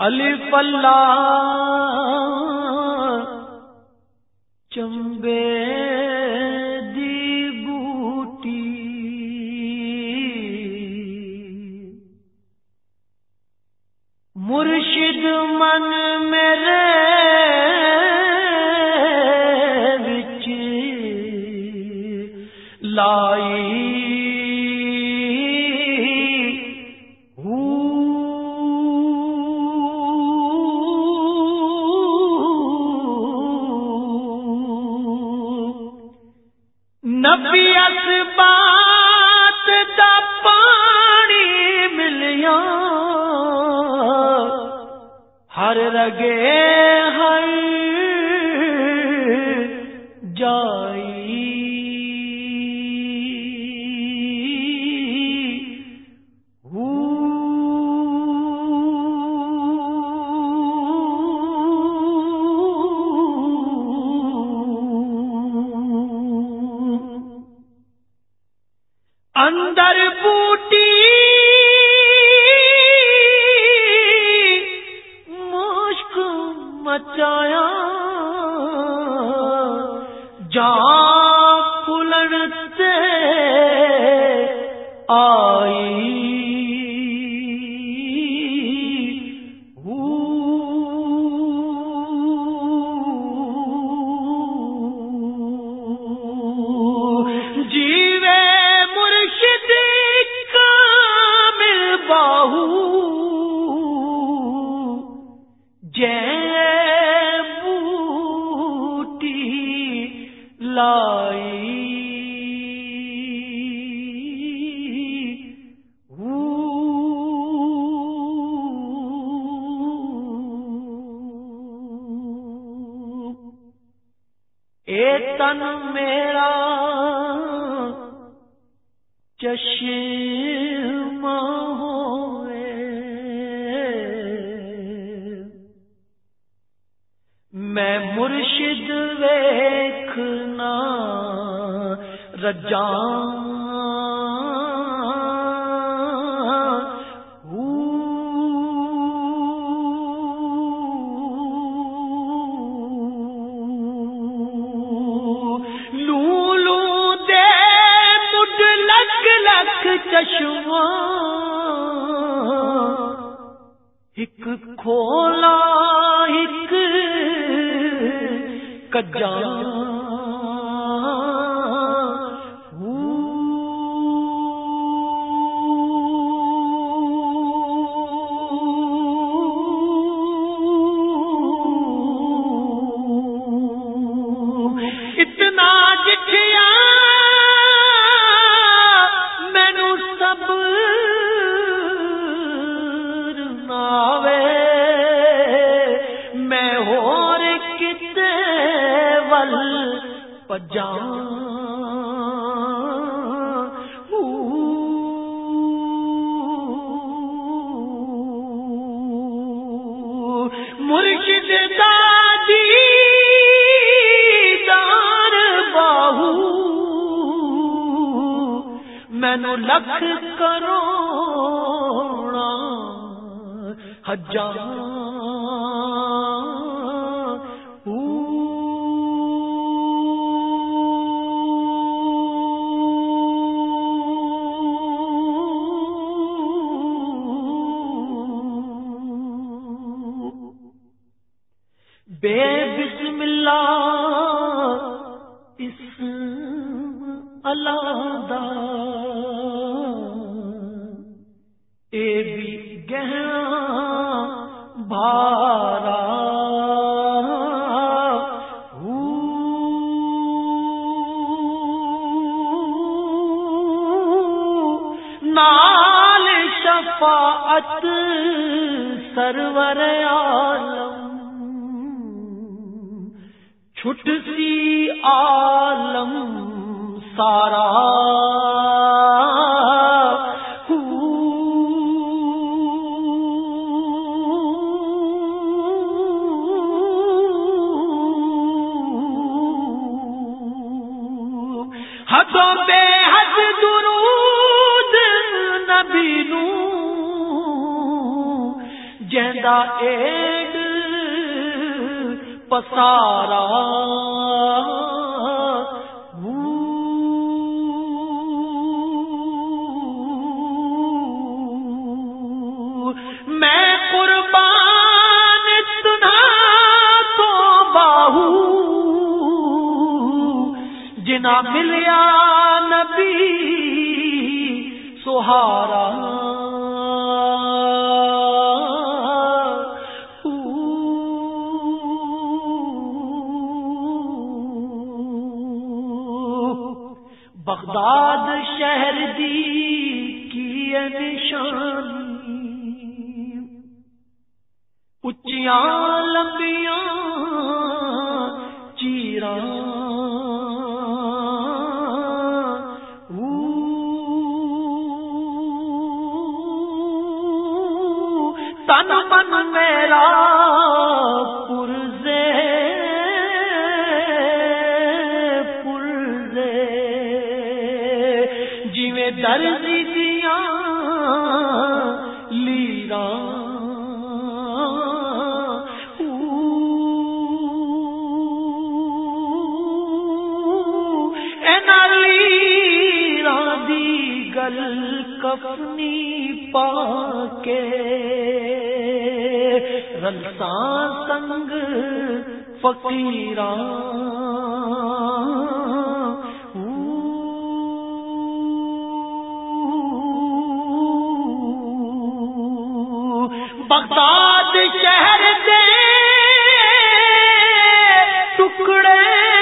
علی پلا چمبے دی بوٹی مرشد من میرے ہر رگے ہر جائی۔ اندر بوٹی مچایا جا پلڑتے اے تن میرا چشم میں مرشد ویکھنا رجان چشمہ۔ ایک کھولا ایک کجا مرشد دادی دار باہو۔ مینو لکھ کرو ہزار بے بسم اللہ اس اللہ اے بھی گہرا بارا نال شفاعت سرور عالم۔ چھٹ سی عالم سارا۔ حدوں بے حد درود نبی نو جہدا ایڈ پسارا۔ میں قربان تنا تو باہو جنا ملیا نبی سہارا۔ بغداد شہر دی کی نشانی اچیاں لمبیاں چیرا تن من میرا کفنی پا کے رنسا سنگ فقیران بغداد شہر دے ٹکڑے